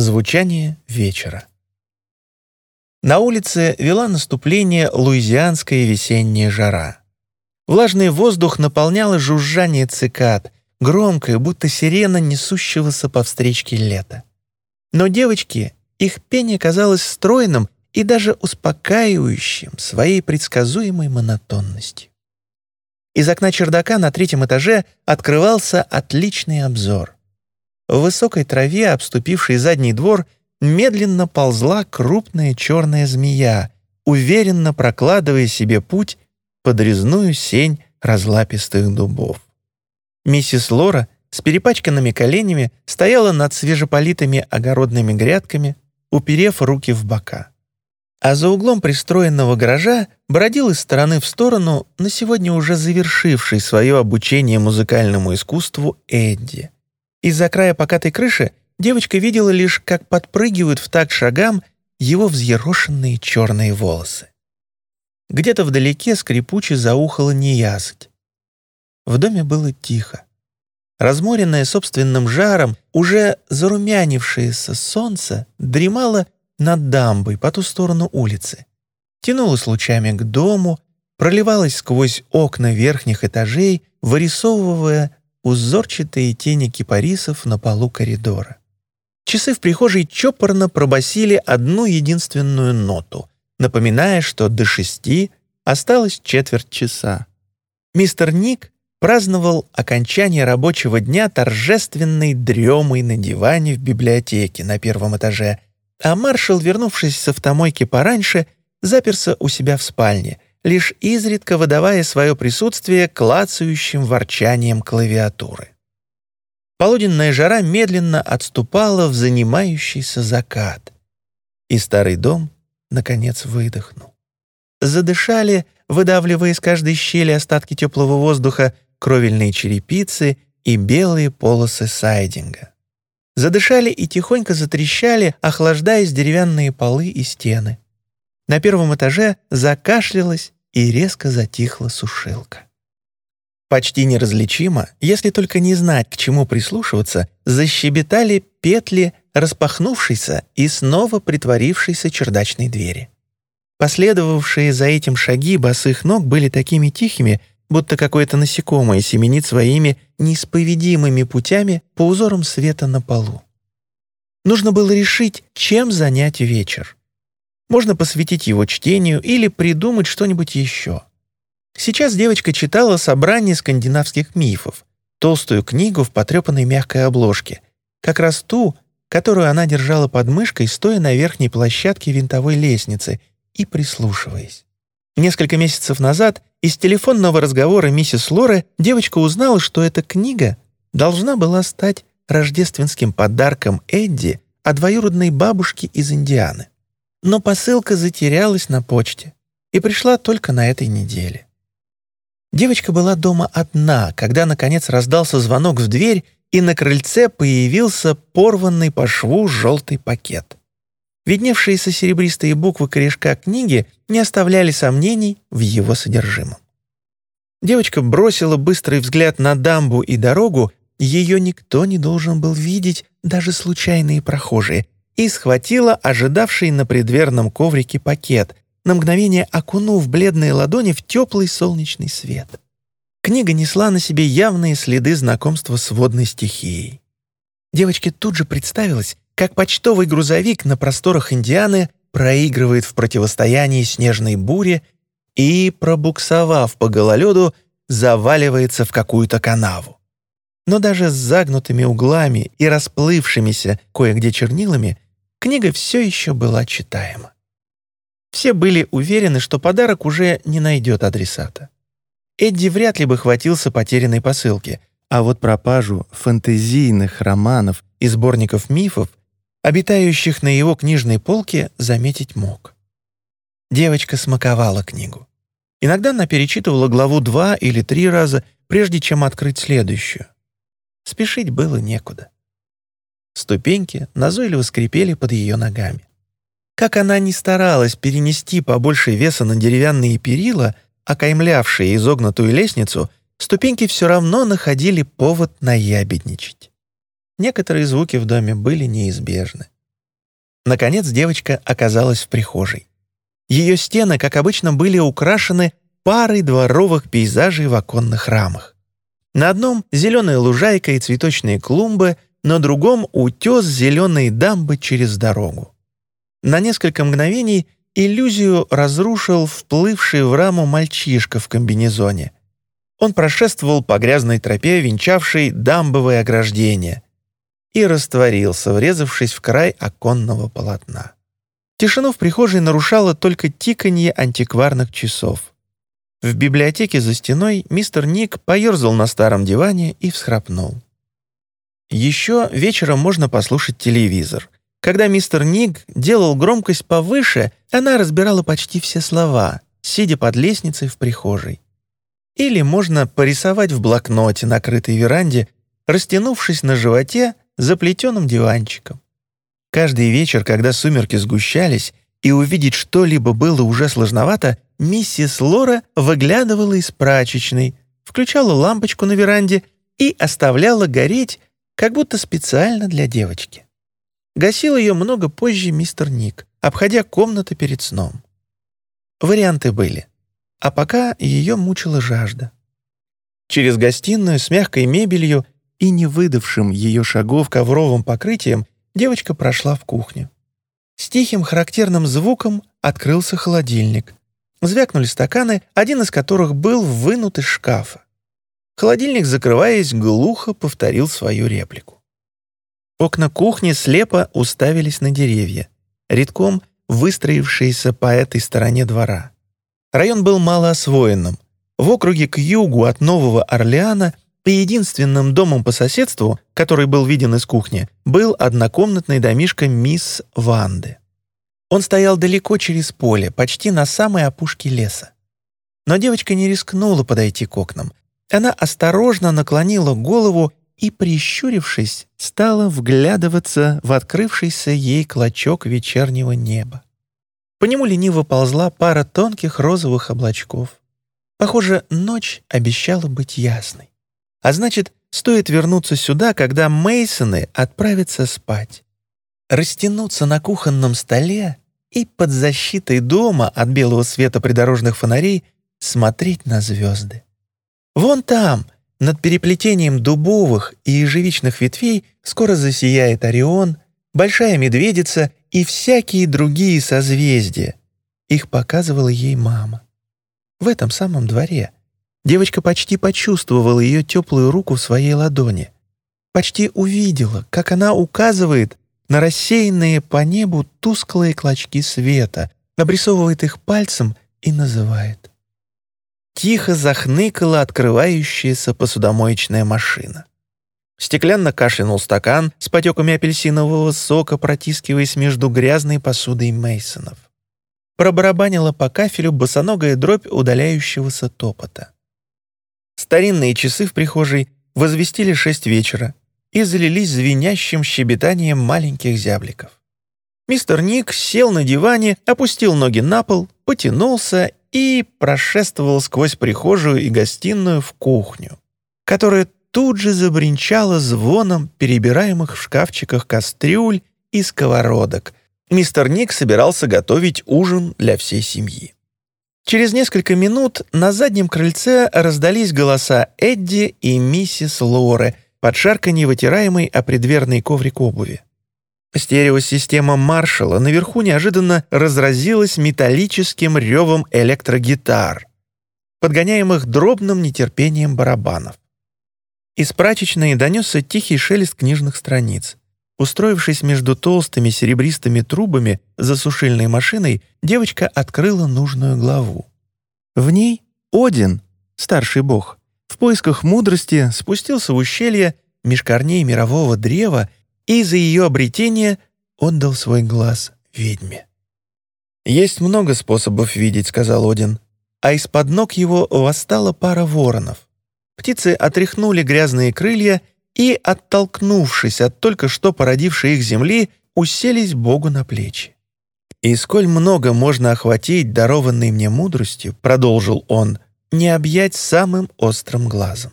Звучание вечера. На улице вела наступление луизианская весенняя жара. Влажный воздух наполняло жужжание цикад, громкое, будто сирена несущегося по встречке лета. Но девочки, их пение казалось стройным и даже успокаивающим своей предсказуемой монотонностью. Из окна чердака на третьем этаже открывался отличный обзор — в высокой траве, обступившей задний двор, медленно ползла крупная черная змея, уверенно прокладывая себе путь под резную сень разлапистых дубов. Миссис Лора с перепачканными коленями стояла над свежеполитыми огородными грядками, уперев руки в бока. А за углом пристроенного гаража бродил из стороны в сторону на сегодня уже завершивший свое обучение музыкальному искусству Эдди — из-за края покатой крыши девочка видела лишь, как подпрыгивают в такт шагам его взъерошенные черные волосы. Где-то вдалеке скрипуче заухала неясыть. В доме было тихо. Разморенное собственным жаром, уже зарумянившееся солнце дремало над дамбой по ту сторону улицы. Тянулось лучами к дому, проливалось сквозь окна верхних этажей, вырисовывая узорчатые тени кипарисов на полу коридора. Часы в прихожей чопорно пробасили одну единственную ноту, напоминая, что до шести осталось четверть часа. Мистер Ник праздновал окончание рабочего дня торжественной дремой на диване в библиотеке на первом этаже, а маршал, вернувшись с автомойки пораньше, заперся у себя в спальне — лишь изредка выдавая свое присутствие клацающим ворчанием клавиатуры. Полуденная жара медленно отступала в занимающийся закат, и старый дом, наконец, выдохнул. Задышали, выдавливая из каждой щели остатки теплого воздуха, кровельные черепицы и белые полосы сайдинга. Задышали и тихонько затрещали, охлаждаясь деревянные полы и стены. На первом этаже закашлялась и резко затихла сушилка. Почти неразличимо, если только не знать, к чему прислушиваться, защебетали петли распахнувшейся и снова притворившейся чердачной двери. Последовавшие за этим шаги босых ног были такими тихими, будто какое-то насекомое семенит своими неисповедимыми путями по узорам света на полу. Нужно было решить, чем занять вечер. Можно посвятить его чтению или придумать что-нибудь еще. Сейчас девочка читала собрание скандинавских мифов, толстую книгу в потрепанной мягкой обложке, как раз ту, которую она держала под мышкой, стоя на верхней площадке винтовой лестницы и прислушиваясь. Несколько месяцев назад из телефонного разговора миссис Лоры девочка узнала, что эта книга должна была стать рождественским подарком Эдди от двоюродной бабушки из Индианы но посылка затерялась на почте и пришла только на этой неделе. Девочка была дома одна, когда, наконец, раздался звонок в дверь, и на крыльце появился порванный по шву желтый пакет. Видневшиеся серебристые буквы корешка книги не оставляли сомнений в его содержимом. Девочка бросила быстрый взгляд на дамбу и дорогу, ее никто не должен был видеть, даже случайные прохожие, и схватила ожидавший на предверном коврике пакет, на мгновение окунув бледные ладони в теплый солнечный свет. Книга несла на себе явные следы знакомства с водной стихией. Девочке тут же представилось, как почтовый грузовик на просторах Индианы проигрывает в противостоянии снежной буре и, пробуксовав по гололеду, заваливается в какую-то канаву. Но даже с загнутыми углами и расплывшимися кое-где чернилами книга все еще была читаема. Все были уверены, что подарок уже не найдет адресата. Эдди вряд ли бы хватился потерянной посылки, а вот пропажу фэнтезийных романов и сборников мифов, обитающих на его книжной полке, заметить мог. Девочка смаковала книгу. Иногда она перечитывала главу два или три раза, прежде чем открыть следующую. Спешить было некуда. Ступеньки назойливо скрипели под ее ногами. Как она ни старалась перенести побольше веса на деревянные перила, окаймлявшие изогнутую лестницу, ступеньки все равно находили повод наябедничать. Некоторые звуки в доме были неизбежны. Наконец девочка оказалась в прихожей. Ее стены, как обычно, были украшены парой дворовых пейзажей в оконных рамах. На одном — зеленая лужайка и цветочные клумбы, на другом — утес зеленой дамбы через дорогу. На несколько мгновений иллюзию разрушил вплывший в раму мальчишка в комбинезоне. Он прошествовал по грязной тропе, венчавшей дамбовое ограждение, и растворился, врезавшись в край оконного полотна. Тишину в прихожей нарушало только тиканье антикварных часов. В библиотеке за стеной мистер Ник поерзал на старом диване и всхрапнул. Еще вечером можно послушать телевизор. Когда мистер Ник делал громкость повыше, она разбирала почти все слова, сидя под лестницей в прихожей. Или можно порисовать в блокноте, накрытой веранде, растянувшись на животе за плетеным диванчиком. Каждый вечер, когда сумерки сгущались, и увидеть что-либо было уже сложновато, миссис Лора выглядывала из прачечной, включала лампочку на веранде и оставляла гореть, как будто специально для девочки. Гасил ее много позже мистер Ник, обходя комнаты перед сном. Варианты были. А пока ее мучила жажда. Через гостиную с мягкой мебелью и не выдавшим ее шагов ковровым покрытием девочка прошла в кухню. С тихим характерным звуком открылся холодильник. Звякнули стаканы, один из которых был вынут из шкафа. Холодильник, закрываясь, глухо повторил свою реплику. Окна кухни слепо уставились на деревья, редком выстроившиеся по этой стороне двора. Район был малоосвоенным. В округе к югу от Нового Орлеана и единственным домом по соседству, который был виден из кухни, был однокомнатный домишко мисс Ванды. Он стоял далеко через поле, почти на самой опушке леса. Но девочка не рискнула подойти к окнам. Она осторожно наклонила голову и, прищурившись, стала вглядываться в открывшийся ей клочок вечернего неба. По нему лениво ползла пара тонких розовых облачков. Похоже, ночь обещала быть ясной. А значит, стоит вернуться сюда, когда Мейсоны отправятся спать. Растянуться на кухонном столе и под защитой дома от белого света придорожных фонарей смотреть на звезды. Вон там, над переплетением дубовых и ежевичных ветвей, скоро засияет Орион, Большая Медведица и всякие другие созвездия. Их показывала ей мама. В этом самом дворе девочка почти почувствовала ее теплую руку в своей ладони. Почти увидела, как она указывает на рассеянные по небу тусклые клочки света, обрисовывает их пальцем и называет. Тихо захныкала открывающаяся посудомоечная машина. Стеклянно кашлянул стакан с потеками апельсинового сока, протискиваясь между грязной посудой Мейсонов. Пробарабанила по кафелю босоногая дробь удаляющегося топота. Старинные часы в прихожей возвестили шесть вечера, и залились звенящим щебетанием маленьких зябликов. Мистер Ник сел на диване, опустил ноги на пол, потянулся и прошествовал сквозь прихожую и гостиную в кухню, которая тут же забринчала звоном перебираемых в шкафчиках кастрюль и сковородок. Мистер Ник собирался готовить ужин для всей семьи. Через несколько минут на заднем крыльце раздались голоса Эдди и миссис Лоры — под шарканье вытираемой о предверный коврик обуви. Стереосистема Маршалла наверху неожиданно разразилась металлическим ревом электрогитар, подгоняемых дробным нетерпением барабанов. Из прачечной донесся тихий шелест книжных страниц. Устроившись между толстыми серебристыми трубами за сушильной машиной, девочка открыла нужную главу. В ней Один, старший бог, поисках мудрости спустился в ущелье меж корней мирового древа и за ее обретение отдал свой глаз ведьме. «Есть много способов видеть», — сказал Один, а из-под ног его восстала пара воронов. Птицы отряхнули грязные крылья и, оттолкнувшись от только что породившей их земли, уселись Богу на плечи. «И сколь много можно охватить дарованной мне мудростью», — продолжил он, — не объять самым острым глазом.